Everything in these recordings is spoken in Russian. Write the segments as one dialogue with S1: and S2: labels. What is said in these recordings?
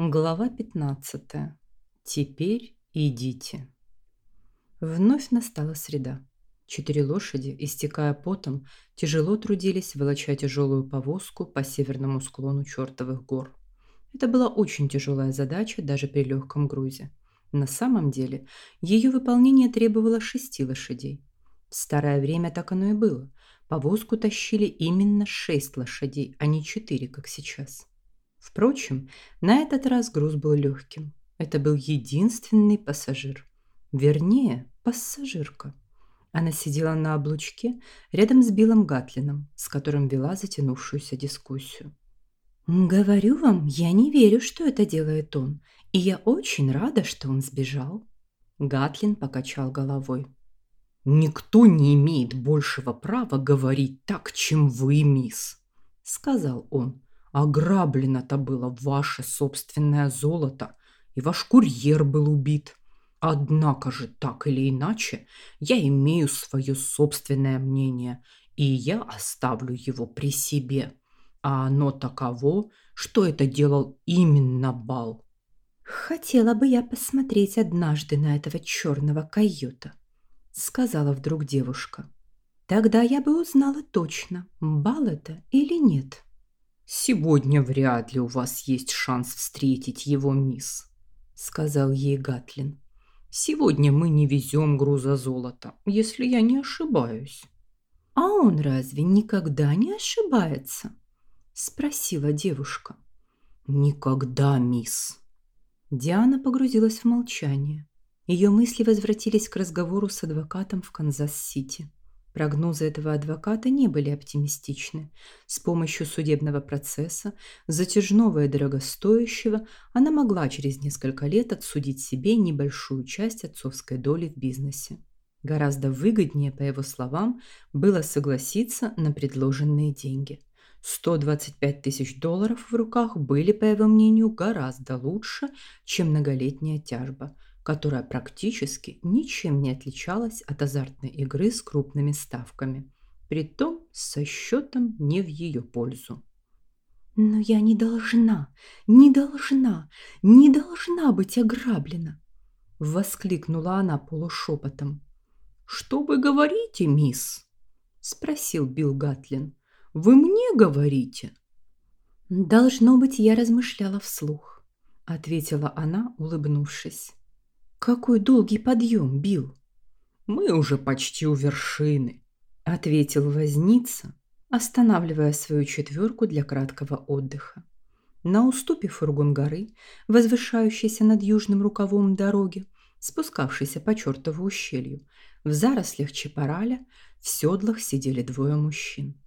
S1: Глава 15. Теперь идите. Вновь настала среда. Четыре лошади, истекая потом, тяжело трудились, волоча тяжелую повозку по северному склону чертовых гор. Это была очень тяжелая задача даже при легком грузе. На самом деле, ее выполнение требовало шести лошадей. В старое время так оно и было. Повозку тащили именно шесть лошадей, а не четыре, как сейчас. Впрочем, на этот раз груз был легким. Это был единственный пассажир. Вернее, пассажирка. Она сидела на облучке рядом с Биллом Гатлином, с которым вела затянувшуюся дискуссию. «Говорю вам, я не верю, что это делает он, и я очень рада, что он сбежал». Гатлин покачал головой.
S2: «Никто не имеет большего права говорить так, чем вы, мисс», — сказал он. Ограблено-то было ваше собственное золото, и ваш курьер был убит. Однако же, так или иначе, я имею свое собственное мнение, и я оставлю его при себе. А оно таково, что это делал именно Бал.
S1: «Хотела бы я посмотреть однажды на этого черного койота», — сказала вдруг девушка. «Тогда я бы узнала точно, Бал это или нет».
S2: «Сегодня вряд ли у вас есть шанс встретить его, мисс», — сказал ей Гатлин. «Сегодня мы не везем груза золота, если я не ошибаюсь».
S1: «А он разве никогда не ошибается?» — спросила девушка.
S2: «Никогда, мисс».
S1: Диана погрузилась в молчание. Ее мысли возвратились к разговору с адвокатом в Канзас-Сити. Прогнозы этого адвоката не были оптимистичны. С помощью судебного процесса, затяжного и дорогостоящего, она могла через несколько лет отсудить себе небольшую часть отцовской доли в бизнесе. Гораздо выгоднее, по его словам, было согласиться на предложенные деньги. 125 тысяч долларов в руках были, по его мнению, гораздо лучше, чем многолетняя тяжба – которая практически ничем не отличалась от азартной игры с крупными ставками, притом со счетом не в ее пользу. «Но я не должна, не должна, не должна быть ограблена!» — воскликнула она полушепотом.
S2: «Что вы говорите, мисс?» — спросил Билл Гатлин. «Вы мне говорите?»
S1: «Должно быть, я размышляла вслух», — ответила она, улыбнувшись. «Какой долгий подъем, Бил?
S2: «Мы уже почти у вершины», —
S1: ответил возница, останавливая свою четверку для краткого отдыха. На уступе фургон горы, возвышающийся над южным рукавом дороги, спускавшийся по чертову ущелью, в зарослях чапараля в седлах сидели двое мужчин.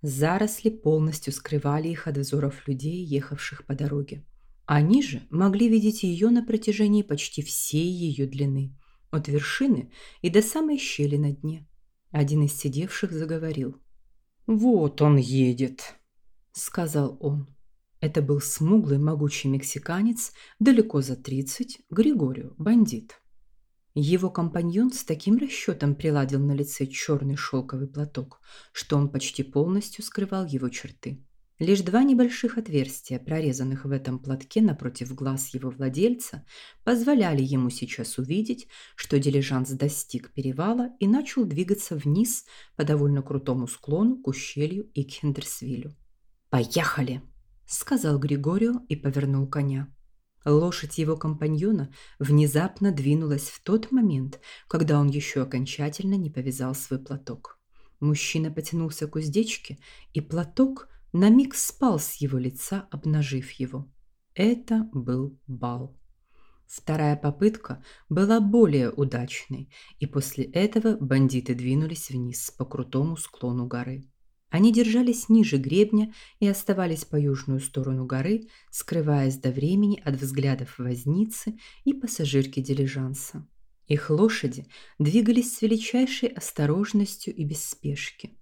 S1: Заросли полностью скрывали их от взоров людей, ехавших по дороге. Они же могли видеть ее на протяжении почти всей ее длины, от вершины и до самой щели на дне. Один из сидевших заговорил.
S2: «Вот он едет», —
S1: сказал он. Это был смуглый, могучий мексиканец, далеко за тридцать, Григорио, бандит. Его компаньон с таким расчетом приладил на лице черный шелковый платок, что он почти полностью скрывал его черты. Лишь два небольших отверстия, прорезанных в этом платке напротив глаз его владельца, позволяли ему сейчас увидеть, что дилижанс достиг перевала и начал двигаться вниз по довольно крутому склону к ущелью и к Хендерсвилю. «Поехали!» – сказал Григорио и повернул коня. Лошадь его компаньона внезапно двинулась в тот момент, когда он еще окончательно не повязал свой платок. Мужчина потянулся к уздечке, и платок – на миг спал с его лица, обнажив его. Это был бал. Вторая попытка была более удачной, и после этого бандиты двинулись вниз по крутому склону горы. Они держались ниже гребня и оставались по южную сторону горы, скрываясь до времени от взглядов возницы и пассажирки дилижанса. Их лошади двигались с величайшей осторожностью и без спешки.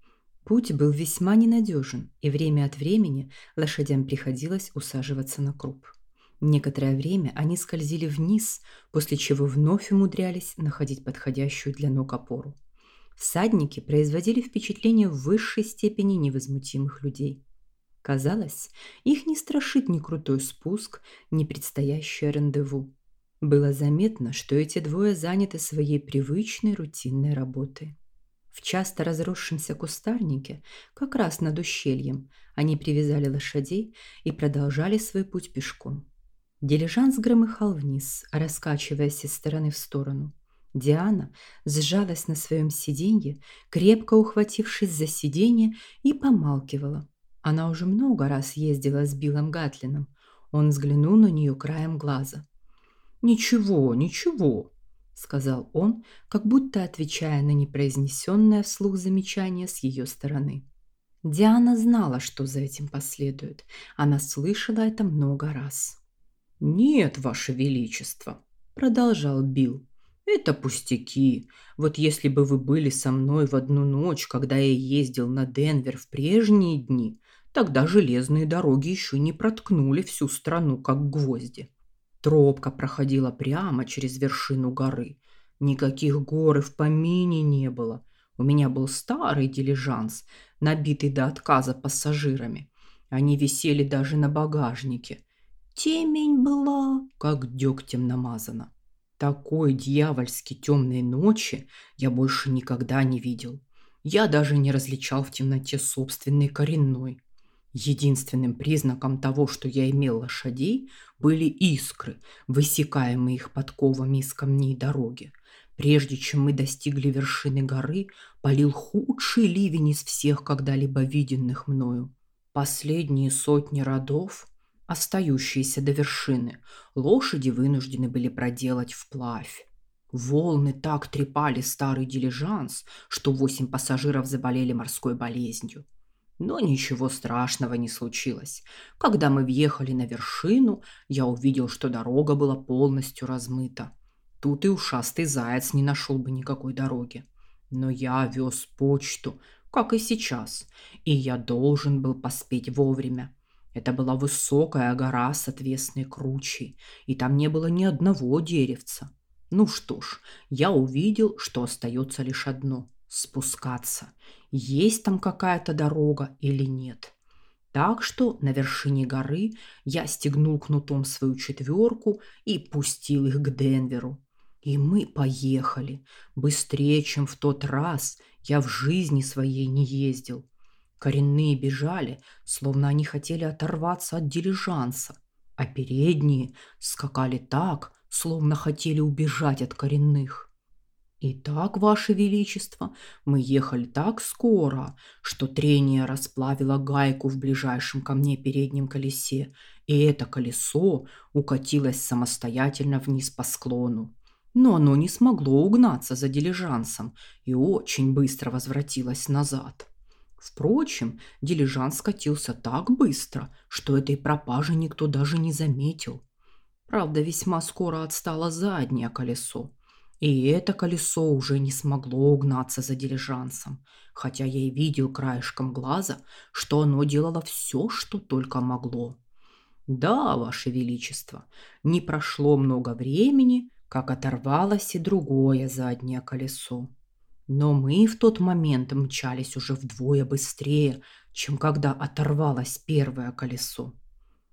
S1: Путь был весьма ненадежен, и время от времени лошадям приходилось усаживаться на круп. Некоторое время они скользили вниз, после чего вновь умудрялись находить подходящую для ног опору. Всадники производили впечатление в высшей степени невозмутимых людей. Казалось, их не страшит ни крутой спуск, ни предстоящее рандеву. Было заметно, что эти двое заняты своей привычной рутинной работой. В часто разросшемся кустарнике, как раз над ущельем, они привязали лошадей и продолжали свой путь пешком. Дилижанс громыхал вниз, раскачиваясь из стороны в сторону. Диана сжалась на своем сиденье, крепко ухватившись за сиденье и помалкивала, она уже много раз ездила с Биллом Гатлином. Он взглянул на нее краем глаза. «Ничего, ничего», — сказал он, как будто отвечая на непроизнесенное вслух замечание с ее стороны. Диана знала, что за этим последует. Она слышала это много раз. «Нет, Ваше Величество», — продолжал Билл. «Это пустяки. Вот если бы вы были со мной в одну ночь, когда я ездил на Денвер в прежние дни, Тогда железные дороги еще не проткнули всю страну, как гвозди. Тропка проходила прямо через вершину горы. Никаких гор и в помине не было. У меня был старый дилижанс, набитый до отказа пассажирами. Они висели даже на багажнике. Темень была, как дегтем намазана. Такой дьявольски темной ночи я больше никогда не видел. Я даже не различал в темноте собственный коренной. Единственным признаком того, что я имел лошадей, были искры, высекаемые их подковами из камней дороги. Прежде чем мы достигли вершины горы, полил худший ливень из всех когда-либо виденных мною. Последние сотни родов, остающиеся до вершины, лошади вынуждены были проделать вплавь. Волны так трепали старый дилижанс, что восемь пассажиров заболели морской болезнью. Но ничего страшного не случилось. Когда мы въехали на вершину, я увидел, что дорога была полностью размыта. Тут и ушастый заяц не нашел бы никакой дороги. Но я вез почту, как и сейчас, и я должен был поспеть вовремя. Это была высокая гора с отвесной кручей, и там не было ни одного деревца. Ну что ж, я увидел, что остается лишь одно – спускаться есть там какая-то дорога или нет. Так что на вершине горы я стегнул кнутом свою четверку и пустил их к Денверу. И мы поехали. Быстрее, чем в тот раз, я в жизни своей не ездил. Коренные бежали, словно они хотели оторваться от дилижанса, а передние скакали так, словно хотели убежать от коренных. «Итак, Ваше Величество, мы ехали так скоро, что трение расплавило гайку в ближайшем ко мне переднем колесе, и это колесо укатилось самостоятельно вниз по склону. Но оно не смогло угнаться за дилижансом и очень быстро возвратилось назад». Впрочем, дилижанс скатился так быстро, что этой пропажи никто даже не заметил. Правда, весьма скоро отстало заднее колесо, и это колесо уже не смогло угнаться за дилижансом, хотя я и видел краешком глаза, что оно делало все, что только могло. Да, Ваше Величество, не прошло много времени, как оторвалось и другое заднее колесо. Но мы в тот момент мчались уже вдвое быстрее, чем когда оторвалось первое колесо.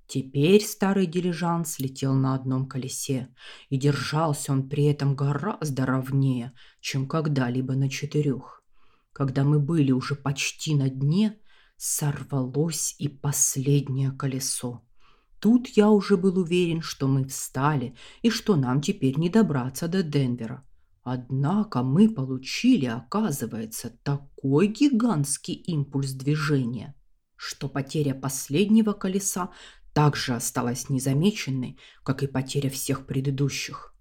S1: Теперь старый дилижанс летел на одном колесе, и держался он при этом гораздо ровнее, чем когда-либо на четырех. Когда мы были уже почти на дне, сорвалось и последнее колесо. Тут я уже был уверен, что мы встали и что нам теперь не добраться до Денвера. Однако мы получили, оказывается, такой гигантский импульс движения, что потеря последнего колеса также осталась незамеченной, как и потеря всех предыдущих.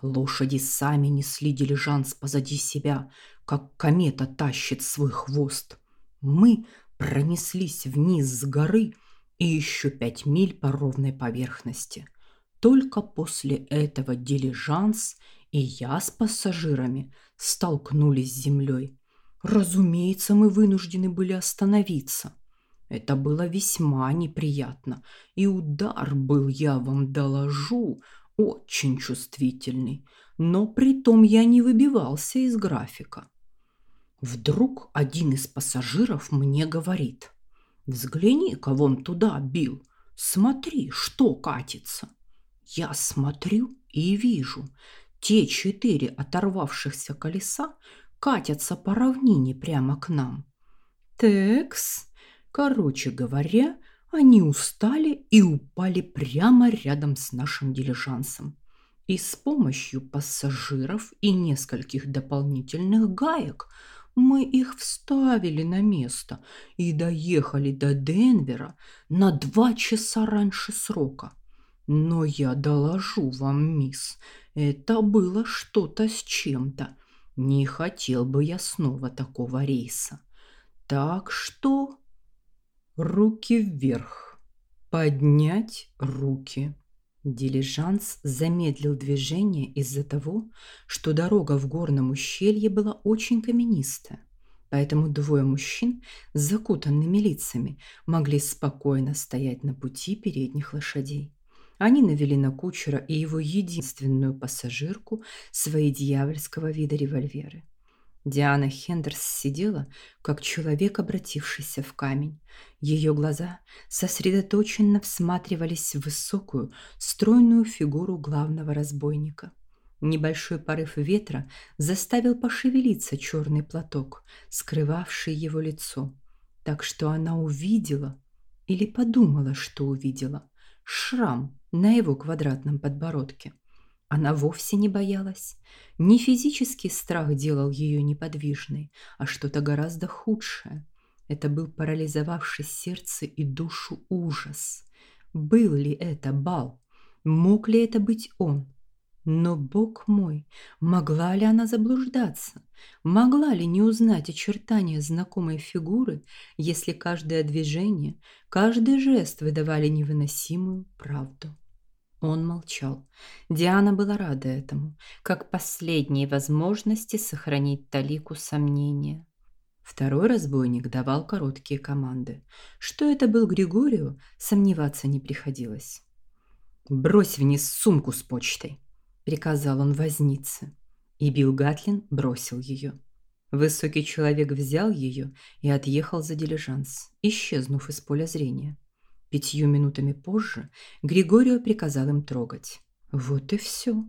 S1: Лошади сами несли дилижанс позади себя, как комета тащит свой хвост. Мы пронеслись вниз с горы и еще пять миль по ровной поверхности. Только после этого дилижанс и я с пассажирами столкнулись с землей. Разумеется, мы вынуждены были остановиться. Это было весьма неприятно, и удар был, я вам доложу, очень чувствительный, но при том я не выбивался из графика. Вдруг один из пассажиров мне говорит,
S2: Взгляни-ка вон туда, Бил. Смотри, что катится. Я смотрю и вижу. Те четыре оторвавшихся колеса катятся по равнине прямо к нам. Текс. Короче говоря, они устали и упали прямо рядом с нашим дилижансом. И с помощью пассажиров и нескольких дополнительных гаек мы их вставили на место и доехали до Денвера на два часа раньше срока. Но я доложу вам, мисс, это было что-то с чем-то. Не хотел бы я снова такого рейса. Так что руки вверх. Поднять руки. Дилижанс замедлил движение из-за того, что дорога в горном ущелье была очень каменистая. Поэтому двое мужчин с закутанными лицами могли спокойно стоять на пути передних лошадей. Они навели на кучера и его единственную пассажирку свои дьявольского вида револьверы. Диана Хендерс сидела, как человек, обратившийся в камень. Ее глаза сосредоточенно всматривались в высокую, стройную фигуру главного разбойника. Небольшой порыв ветра заставил пошевелиться черный платок, скрывавший его лицо, так что она увидела или подумала, что увидела шрам на его квадратном подбородке. Она вовсе не боялась. Не физический страх делал ее неподвижной, а что-то гораздо худшее. Это был парализовавший сердце и душу ужас. Был ли это бал? Мог ли это быть он? Но, бог мой, могла ли она заблуждаться? Могла ли не узнать очертания знакомой фигуры, если каждое движение, каждый жест выдавали невыносимую правду? Он молчал. Диана была рада этому, как последней возможности сохранить талику сомнения. Второй разбойник давал короткие команды. Что это был Григорию, сомневаться не приходилось. «Брось вниз сумку с почтой», — приказал он вознице. И Билл Гатлин бросил ее. Высокий человек взял ее и отъехал за дилижанс, исчезнув из поля зрения. Пятью минутами позже Григорио приказал им трогать. Вот и все.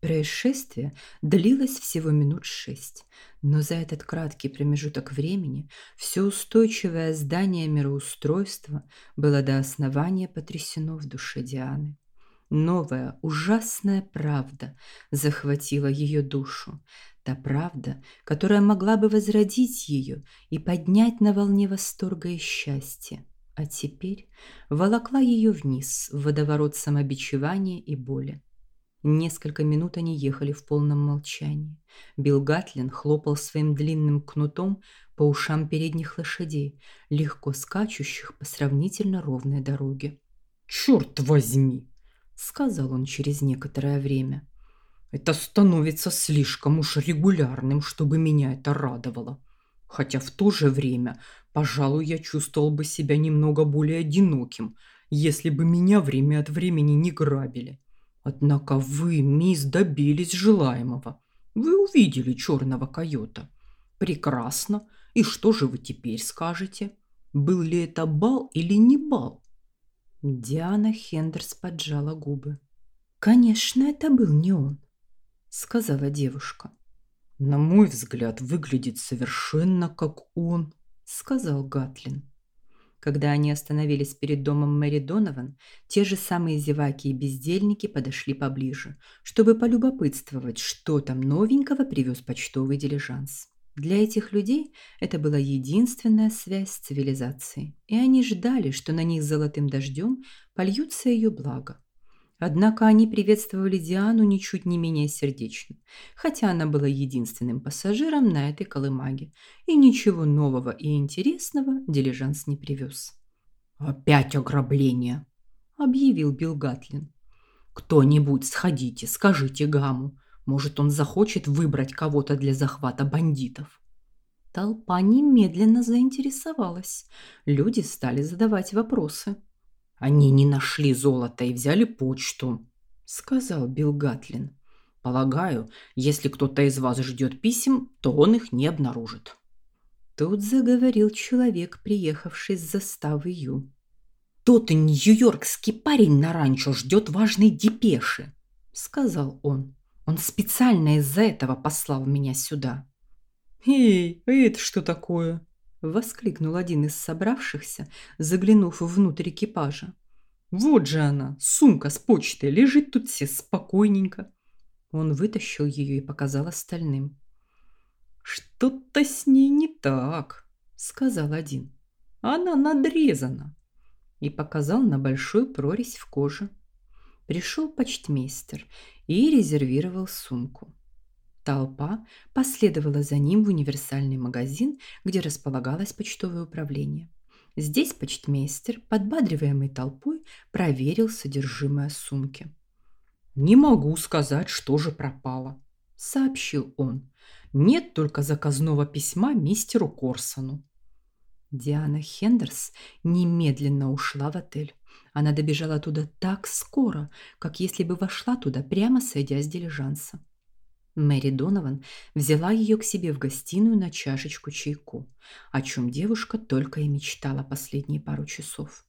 S2: Происшествие длилось всего минут шесть, но за этот краткий промежуток времени все устойчивое здание мироустройства было до основания потрясено в душе Дианы. Новая, ужасная правда захватила ее душу. Та правда, которая могла бы возродить ее и поднять на волне восторга и счастья а теперь волокла ее вниз в водоворот самобичевания и боли. Несколько минут они ехали в полном молчании. Билл Гатлин хлопал своим длинным кнутом по ушам передних лошадей, легко скачущих по сравнительно ровной дороге. «Черт возьми!» — сказал он через некоторое время. «Это становится слишком уж регулярным, чтобы меня это радовало. Хотя в то же время Пожалуй, я чувствовал бы себя немного более одиноким, если бы меня время от времени не грабили. Однако вы, мисс, добились желаемого. Вы увидели черного койота. Прекрасно. И что же вы теперь скажете? Был ли это бал или не бал? Диана Хендерс поджала губы. «Конечно, это был не он», — сказала девушка. «На мой взгляд, выглядит совершенно как он», сказал Гатлин. Когда они остановились перед домом Мэри Донован, те же самые зеваки и бездельники подошли поближе, чтобы полюбопытствовать, что там новенького привез почтовый дилижанс. Для этих людей это была единственная связь с цивилизацией, и они ждали, что на них золотым дождем польются ее блага. Однако они приветствовали Диану ничуть не менее сердечно, хотя она была единственным пассажиром на этой колымаге, и ничего нового и интересного дилижанс не привез. «Опять ограбление!» – объявил Билл Гатлин. «Кто-нибудь сходите, скажите Гаму. Может, он захочет выбрать кого-то для захвата бандитов». Толпа немедленно заинтересовалась. Люди стали задавать вопросы. Они не нашли золото и взяли почту, сказал Билл Гатлин. Полагаю, если кто-то из вас ждет писем, то он их не обнаружит.
S1: Тут заговорил человек, приехавший с заставы Ю.
S2: «Тот нью-йоркский парень на ранчо ждет важной депеши», — сказал он. «Он специально из-за этого послал меня сюда».
S1: «Эй, а это что такое?» — воскликнул один из собравшихся, заглянув внутрь экипажа. «Вот же она, сумка с почтой, лежит тут все спокойненько». Он вытащил ее и показал остальным. «Что-то с ней не так», — сказал один. «Она надрезана» и показал на большую прорезь в коже. Пришел почтмейстер и резервировал сумку. Толпа последовала за ним в универсальный магазин, где располагалось почтовое управление. Здесь почтмейстер, подбадриваемый толпой, проверил содержимое сумки.
S2: «Не могу сказать, что же пропало», — сообщил он. «Нет только заказного письма мистеру Корсону».
S1: Диана Хендерс немедленно ушла в отель. Она добежала туда так скоро, как если бы вошла туда, прямо сойдя с дилижанса. Мэри Донован взяла ее к себе в гостиную на чашечку чайку, о чем девушка только и мечтала последние пару часов.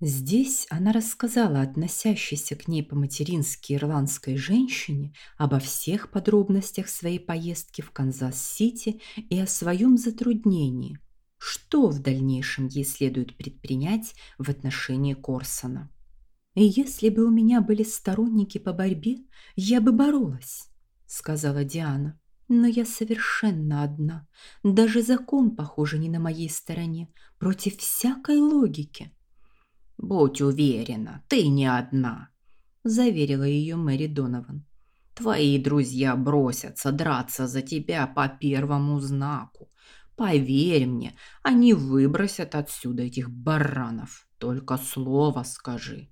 S1: Здесь она рассказала относящейся к ней по-матерински ирландской женщине обо всех подробностях своей поездки в Канзас-Сити и о своем затруднении – что в дальнейшем ей следует предпринять в отношении Корсона. «Если бы у меня были сторонники по борьбе, я бы боролась», — сказала Диана. «Но я совершенно одна. Даже закон, похоже, не на моей стороне, против всякой логики».
S2: «Будь уверена, ты не одна», — заверила ее Мэри Донован. «Твои друзья бросятся драться за тебя по первому знаку. Поверь мне, они выбросят отсюда этих баранов. Только слово скажи.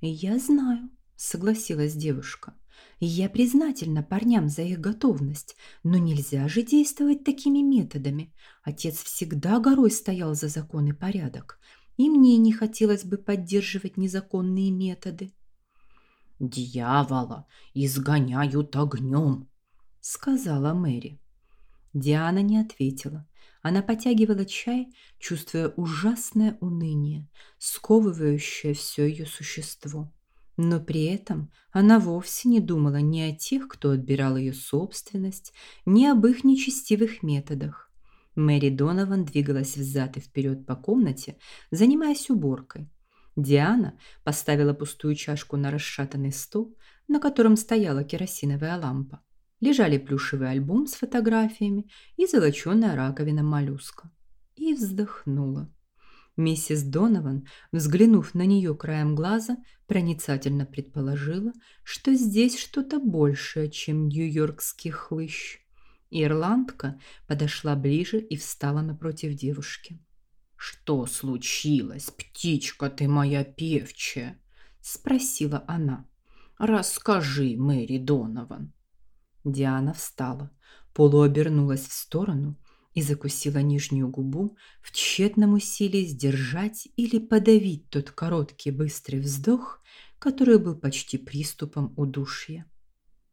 S1: Я знаю, согласилась девушка. Я признательна парням за их готовность, но нельзя же действовать такими методами. Отец всегда горой стоял за закон и порядок, и мне не хотелось бы поддерживать незаконные методы.
S2: «Дьявола изгоняют огнем», — сказала Мэри.
S1: Диана не ответила. Она потягивала чай, чувствуя ужасное уныние, сковывающее все ее существо. Но при этом она вовсе не думала ни о тех, кто отбирал ее собственность, ни об их нечестивых методах. Мэри Донован двигалась взад и вперед по комнате, занимаясь уборкой. Диана поставила пустую чашку на расшатанный стол, на котором стояла керосиновая лампа лежали плюшевый альбом с фотографиями и золоченая раковина моллюска. И вздохнула. Миссис Донован, взглянув на нее краем глаза, проницательно предположила, что здесь что-то большее, чем нью-йоркский хлыщ. Ирландка подошла ближе и встала напротив девушки.
S2: «Что случилось, птичка ты моя певчая?» – спросила она. «Расскажи, Мэри Донован».
S1: Диана встала, полуобернулась в сторону и закусила нижнюю губу в тщетном усилии сдержать или подавить тот короткий быстрый вздох, который был почти приступом удушья.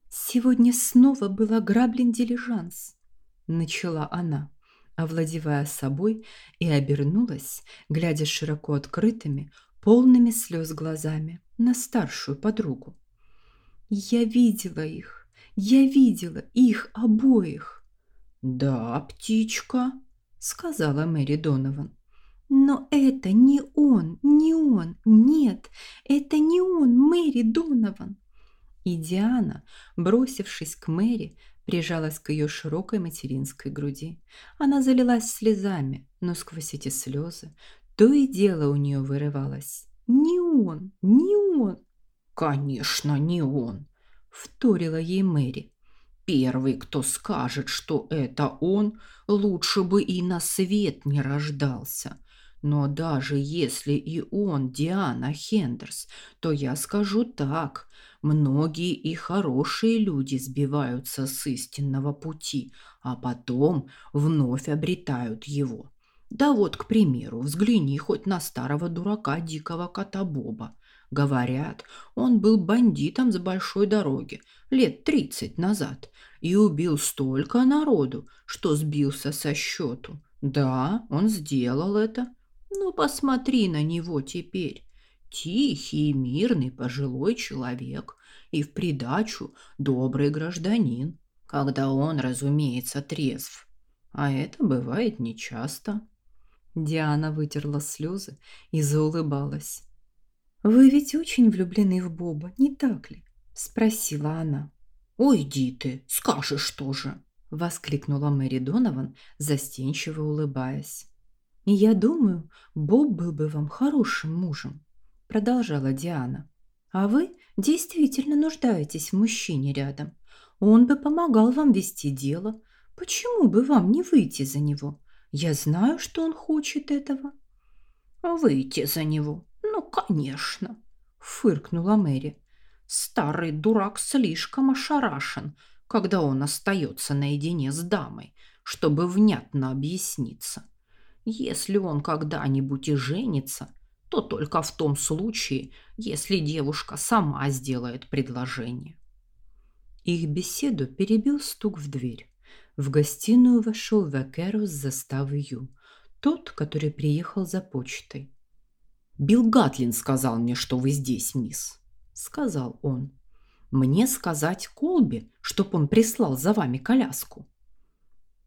S1: «Сегодня снова был ограблен дилижанс», — начала она, овладевая собой, и обернулась, глядя широко открытыми, полными слез глазами на старшую подругу. «Я видела их, я видела их обоих.
S2: Да, птичка, сказала Мэри Донован.
S1: Но это не он, не он, нет, это не он, Мэри Донован. И Диана, бросившись к Мэри, прижалась к ее широкой материнской груди. Она залилась слезами, но сквозь эти слезы то и дело у нее вырывалось. «Не он, не он!»
S2: «Конечно, не он!»
S1: вторила ей Мэри.
S2: Первый, кто скажет, что это он, лучше бы и на свет не рождался. Но даже если и он Диана Хендерс, то я скажу так. Многие и хорошие люди сбиваются с истинного пути, а потом вновь обретают его. Да вот, к примеру, взгляни хоть на старого дурака дикого кота Боба. Говорят, он был бандитом с большой дороги лет тридцать назад и убил столько народу, что сбился со счету. Да, он сделал это. Ну, посмотри на него теперь. Тихий мирный пожилой человек и в придачу добрый гражданин, когда он, разумеется, трезв. А это бывает нечасто.
S1: Диана вытерла слезы и заулыбалась. «Вы ведь очень влюблены в Боба, не так ли?» – спросила она.
S2: «Уйди ты, скажешь тоже!»
S1: – воскликнула Мэри Донован, застенчиво улыбаясь. «И я думаю, Боб был бы вам хорошим мужем», – продолжала Диана. «А вы действительно нуждаетесь в мужчине рядом. Он бы помогал вам вести дело. Почему бы вам не выйти за него? Я знаю, что он хочет этого».
S2: «Выйти за него? Конечно!» – фыркнула Мэри. «Старый дурак слишком ошарашен, когда он остается наедине с дамой, чтобы внятно объясниться. Если он когда-нибудь и женится, то только в том случае, если девушка сама сделает предложение.
S1: Их беседу перебил стук в дверь. В гостиную вошел Векеру с заставы Ю, тот, который приехал за почтой.
S2: «Билл Гатлин сказал мне, что вы здесь, мисс», — сказал он. «Мне сказать Колби, чтоб он прислал за вами коляску».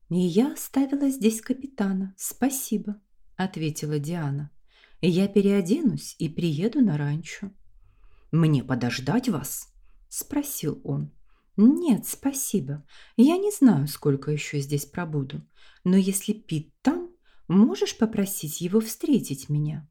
S1: «И я оставила здесь капитана, спасибо», — ответила Диана. «Я переоденусь и приеду на ранчо».
S2: «Мне подождать вас?»
S1: — спросил он. «Нет, спасибо. Я не знаю, сколько еще здесь пробуду. Но если Пит там, можешь попросить его встретить меня?»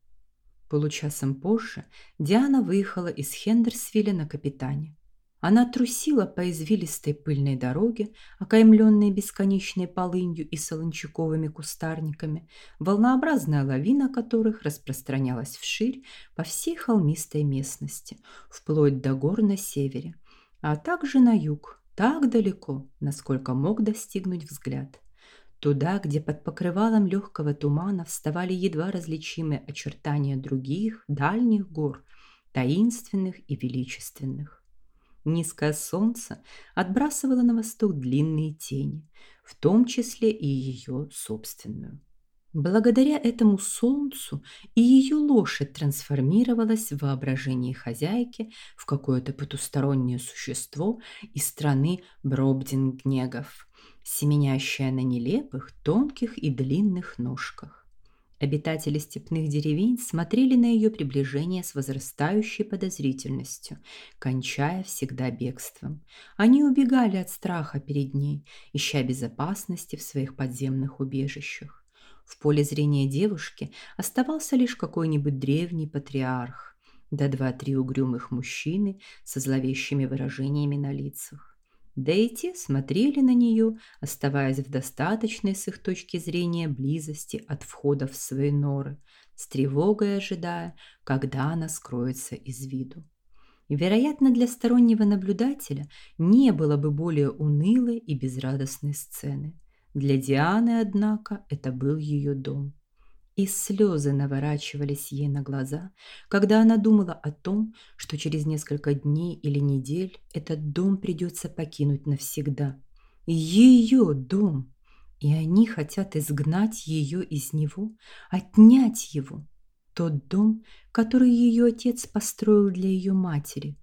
S1: Получасом позже Диана выехала из Хендерсвилля на капитане. Она трусила по извилистой пыльной дороге, окаймленной бесконечной полынью и солончаковыми кустарниками, волнообразная лавина которых распространялась вширь по всей холмистой местности, вплоть до гор на севере, а также на юг, так далеко, насколько мог достигнуть взгляд. Туда, где под покрывалом легкого тумана вставали едва различимые очертания других, дальних гор, таинственных и величественных. Низкое солнце отбрасывало на восток длинные тени, в том числе и ее собственную. Благодаря этому солнцу и ее лошадь трансформировалась в воображении хозяйки в какое-то потустороннее существо из страны Бробдингнегов, семенящее на нелепых, тонких и длинных ножках. Обитатели степных деревень смотрели на ее приближение с возрастающей подозрительностью, кончая всегда бегством. Они убегали от страха перед ней, ища безопасности в своих подземных убежищах. В поле зрения девушки оставался лишь какой-нибудь древний патриарх, да два-три угрюмых мужчины со зловещими выражениями на лицах. Да и те смотрели на нее, оставаясь в достаточной с их точки зрения близости от входа в свои норы, с тревогой ожидая, когда она скроется из виду. Вероятно, для стороннего наблюдателя не было бы более унылой и безрадостной сцены. Для Дианы, однако, это был ее дом и слезы наворачивались ей на глаза, когда она думала о том, что через несколько дней или недель этот дом придется покинуть навсегда. Ее дом! И они хотят изгнать ее из него, отнять его. Тот дом, который ее отец построил для ее матери,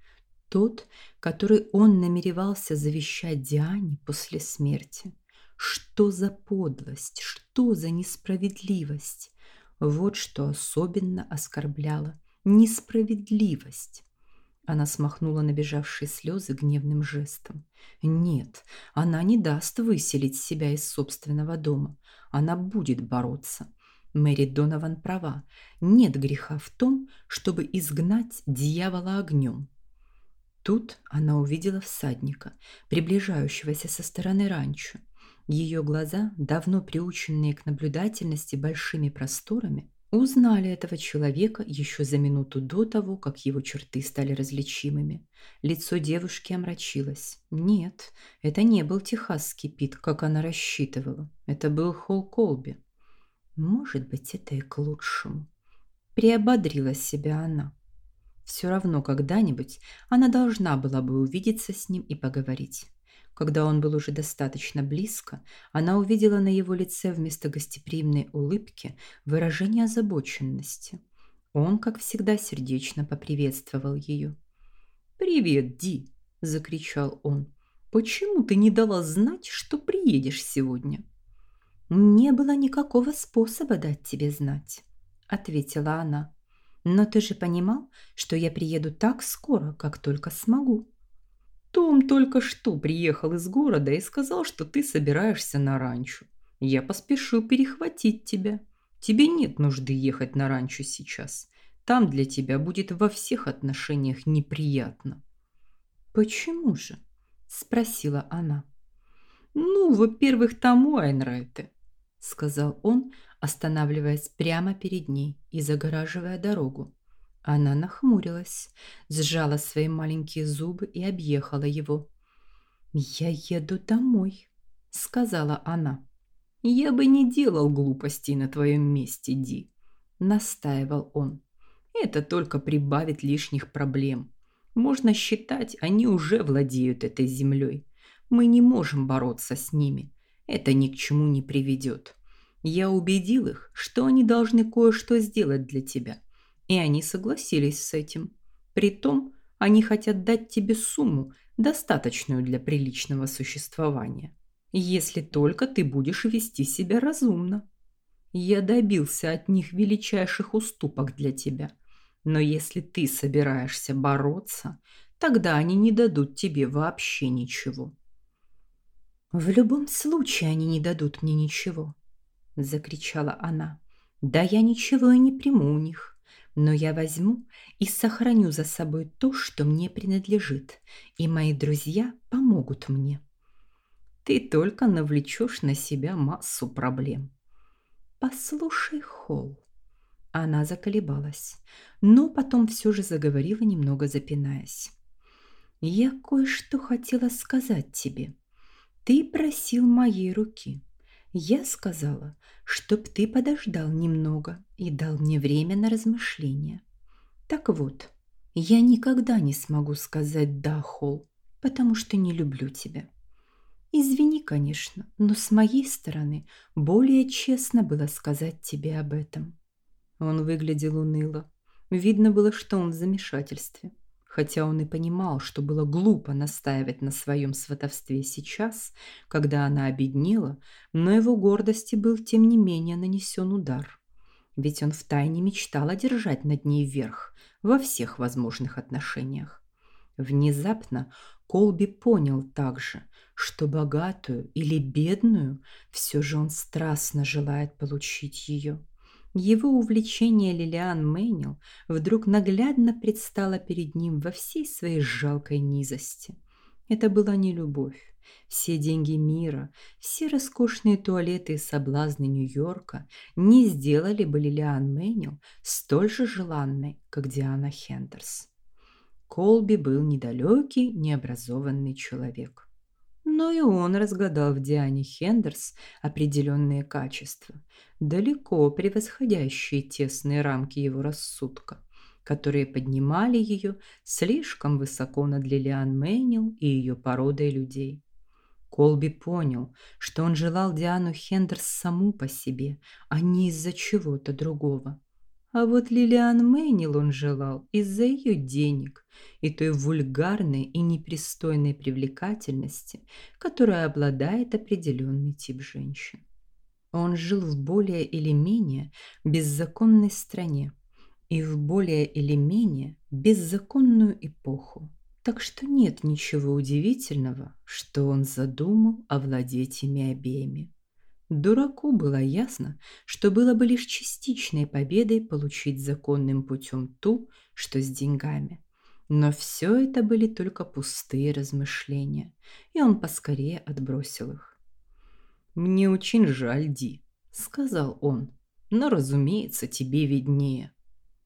S1: тот, который он намеревался завещать Диане после смерти. Что за подлость, что за несправедливость? Вот что особенно оскорбляло – несправедливость. Она смахнула набежавшие слезы гневным жестом. Нет, она не даст выселить себя из собственного дома. Она будет бороться. Мэри Донован права. Нет греха в том, чтобы изгнать дьявола огнем. Тут она увидела всадника, приближающегося со стороны ранчо. Ее глаза, давно приученные к наблюдательности большими просторами, узнали этого человека еще за минуту до того, как его черты стали различимыми. Лицо девушки омрачилось. Нет, это не был техасский Пит, как она рассчитывала. Это был Холл Колби. Может быть, это и к лучшему. Приободрила себя она. Все равно когда-нибудь она должна была бы увидеться с ним и поговорить. Когда он был уже достаточно близко, она увидела на его лице вместо гостеприимной улыбки выражение озабоченности. Он, как всегда, сердечно поприветствовал ее. «Привет, Ди!» – закричал он. «Почему ты не дала знать, что приедешь сегодня?» «Не было никакого способа дать тебе знать», – ответила она. «Но ты же понимал, что я приеду так скоро, как только смогу».
S2: Том только что приехал из города и сказал, что ты собираешься на ранчо. Я поспешил перехватить тебя. Тебе нет нужды ехать на ранчо сейчас. Там для тебя будет во всех отношениях неприятно.
S1: Почему же? спросила она.
S2: Ну, во-первых, тому Айнрайте, сказал он, останавливаясь прямо перед ней и загораживая дорогу.
S1: Она нахмурилась, сжала свои маленькие зубы и объехала его. «Я еду домой», — сказала она.
S2: «Я бы не делал глупостей на твоем месте, Ди», — настаивал он. «Это только прибавит лишних проблем. Можно считать, они уже владеют этой землей. Мы не можем бороться с ними. Это ни к чему не приведет. Я убедил их, что они должны кое-что сделать для тебя. И они согласились с этим. Притом, они хотят дать тебе сумму, достаточную для приличного существования. Если только ты будешь вести себя разумно. Я добился от них величайших уступок для тебя. Но если ты собираешься бороться, тогда они не дадут тебе вообще ничего.
S1: В любом случае они не дадут мне ничего, закричала она. Да я ничего и не приму у них но я возьму и сохраню за собой то, что мне принадлежит, и мои друзья помогут мне.
S2: Ты только навлечешь на себя массу проблем.
S1: Послушай, Холл. Она заколебалась, но потом все же заговорила, немного запинаясь. Я кое-что хотела сказать тебе. Ты просил моей руки. Я сказала, чтоб ты подождал немного и дал мне время на размышления. Так вот, я никогда не смогу сказать «да», Холл, потому что не люблю тебя. Извини, конечно, но с моей стороны более честно было сказать тебе об этом.
S2: Он выглядел уныло. Видно было, что он в замешательстве хотя он и понимал, что было глупо настаивать на своем сватовстве сейчас, когда она обеднела, но его гордости был тем не менее нанесен удар. Ведь он втайне мечтал одержать над ней верх во всех возможных отношениях. Внезапно Колби понял также, что богатую или бедную все же он страстно желает получить ее. Его увлечение Лилиан Мэнил вдруг наглядно предстало перед ним во всей своей жалкой низости. Это была не любовь. Все деньги мира, все роскошные туалеты и соблазны Нью-Йорка не сделали бы Лилиан Мэнил столь же желанной, как Диана Хендерс. Колби был недалекий, необразованный человек. Но и он разгадал в Диане Хендерс определенные качества, далеко превосходящие тесные рамки его рассудка, которые поднимали ее слишком высоко над Лилиан Мэнил и ее породой людей. Колби понял, что он желал Диану Хендерс саму по себе, а не из-за чего-то другого. А вот Лилиан Мэнил он желал из-за ее денег и той вульгарной и непристойной привлекательности, которая обладает определенный тип женщин. Он жил в более или менее беззаконной стране и в более или менее беззаконную эпоху. Так что нет ничего удивительного, что он задумал овладеть ими обеими. Дураку было ясно, что было бы лишь частичной победой получить законным путем ту, что с деньгами. Но все это были только пустые размышления, и он поскорее отбросил их. «Мне очень жаль, Ди», — сказал он, — «но, разумеется, тебе виднее».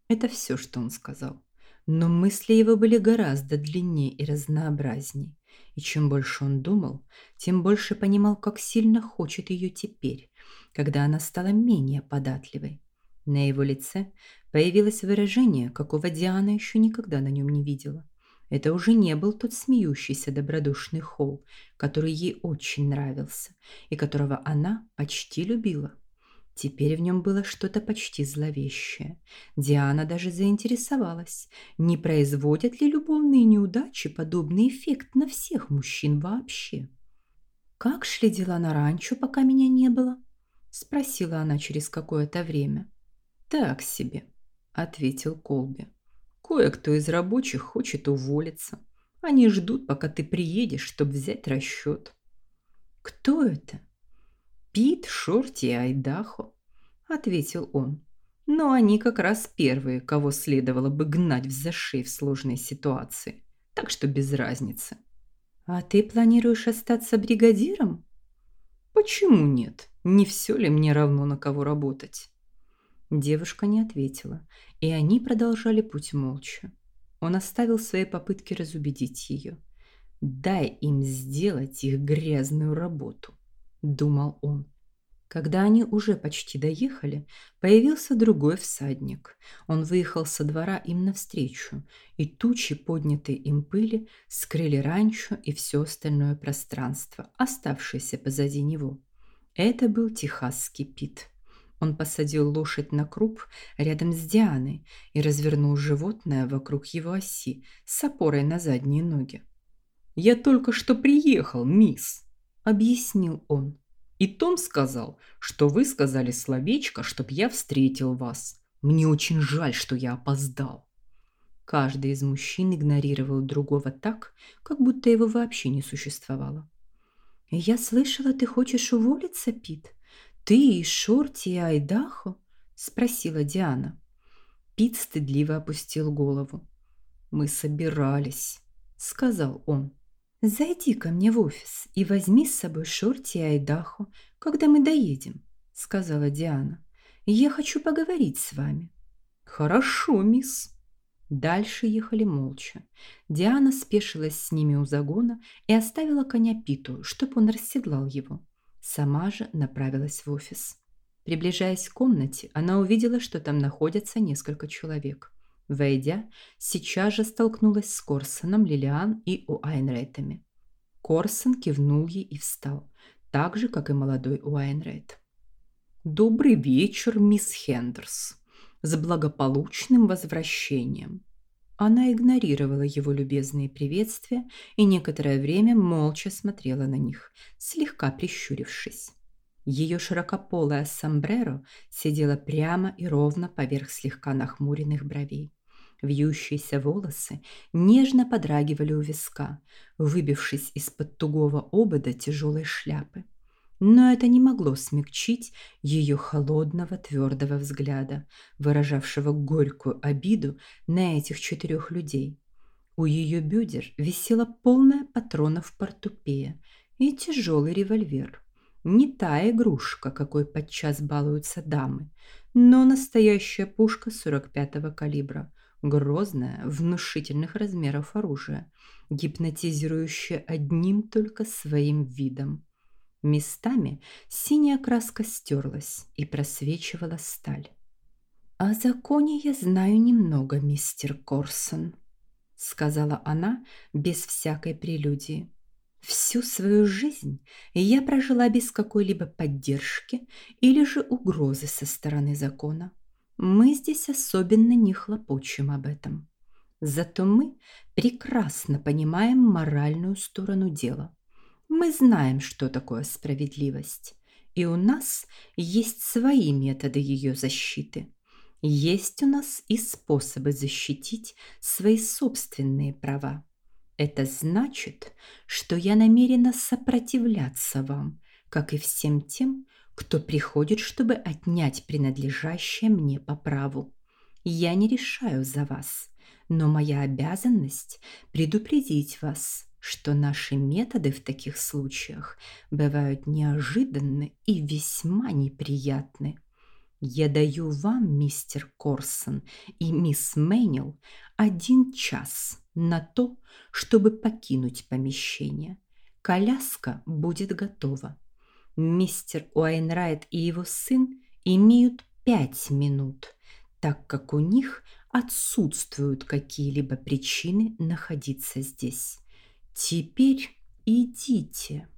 S2: Это все, что он сказал. Но мысли его были гораздо длиннее и разнообразней. И чем больше он думал, тем больше понимал, как сильно хочет ее теперь, когда она стала менее податливой. На его лице появилось выражение, какого Диана еще никогда на нем не видела.
S1: Это уже не был тот смеющийся добродушный Холл, который ей очень нравился и которого она почти любила. Теперь в нем было что-то почти зловещее. Диана даже заинтересовалась, не производят ли любовные неудачи подобный эффект на всех мужчин вообще. «Как шли дела на ранчо, пока меня не было?» – спросила она через какое-то время.
S2: «Так себе», – ответил Колби. Кое-кто из рабочих хочет уволиться. Они ждут, пока ты приедешь, чтобы взять расчет.
S1: Кто это?
S2: Пит, Шорти и Айдахо, ответил он. Но они как раз первые, кого следовало бы гнать в зашей в сложной ситуации. Так что без разницы.
S1: А ты планируешь остаться бригадиром?
S2: Почему нет? Не все ли мне равно, на кого работать?
S1: Девушка не ответила, и они продолжали путь молча. Он оставил свои попытки разубедить ее. «Дай им сделать их грязную работу», – думал он. Когда они уже почти доехали, появился другой всадник. Он выехал со двора им навстречу, и тучи, поднятые им пыли, скрыли ранчо и все остальное пространство, оставшееся позади него. Это был техасский Пит. Он посадил лошадь на круп рядом с Дианой и развернул животное вокруг его оси с опорой на задние ноги.
S2: «Я только что приехал, мисс», —
S1: объяснил он.
S2: «И Том сказал, что вы сказали словечко, чтоб я встретил вас. Мне очень жаль, что я опоздал».
S1: Каждый из мужчин игнорировал другого так, как будто его вообще не существовало. «Я слышала, ты хочешь уволиться, Пит?» «Ты и Шорти и Айдахо?» – спросила Диана. Пит стыдливо опустил голову.
S2: «Мы собирались», – сказал он.
S1: «Зайди ко мне в офис и возьми с собой Шорти и Айдахо, когда мы доедем», – сказала Диана. «Я хочу поговорить с вами».
S2: «Хорошо, мисс».
S1: Дальше ехали молча. Диана спешилась с ними у загона и оставила коня Питу, чтобы он расседлал его. Сама же направилась в офис. Приближаясь к комнате, она увидела, что там находятся несколько человек. Войдя, сейчас же столкнулась с Корсоном, Лилиан и Уайнрейтами. Корсон кивнул ей и встал, так же, как и молодой Уайнрейт.
S2: «Добрый вечер, мисс Хендерс. С благополучным возвращением!»
S1: Она игнорировала его любезные приветствия и некоторое время молча смотрела на них, слегка прищурившись. Ее широкополая сомбреро сидела прямо и ровно поверх слегка нахмуренных бровей. Вьющиеся волосы нежно подрагивали у виска, выбившись из-под тугого обода тяжелой шляпы но это не могло смягчить ее холодного твердого взгляда, выражавшего горькую обиду на этих четырех людей. У ее бедер висела полная патронов портупея и тяжелый револьвер. Не та игрушка, какой подчас балуются дамы, но настоящая пушка 45-го калибра, грозная, внушительных размеров оружие, гипнотизирующая одним только своим видом. Местами синяя краска стерлась и просвечивала сталь. «О законе я знаю немного, мистер Корсон», — сказала она без всякой прелюдии. «Всю свою жизнь я прожила без какой-либо поддержки или же угрозы со стороны закона. Мы здесь особенно не хлопочем об этом. Зато мы прекрасно понимаем моральную сторону дела. Мы знаем, что такое справедливость, и у нас есть свои методы ее защиты. Есть у нас и способы защитить свои собственные права. Это значит, что я намерена сопротивляться вам, как и всем тем, кто приходит, чтобы отнять принадлежащее мне по праву. Я не решаю за вас, но моя обязанность предупредить вас, что наши методы в таких случаях бывают неожиданны и весьма неприятны. Я даю вам, мистер Корсон и мисс Мэннил, один час на то, чтобы покинуть помещение. Коляска будет готова. Мистер Уайнрайт и его сын имеют пять минут, так как у них отсутствуют какие-либо причины находиться здесь. Теперь идите.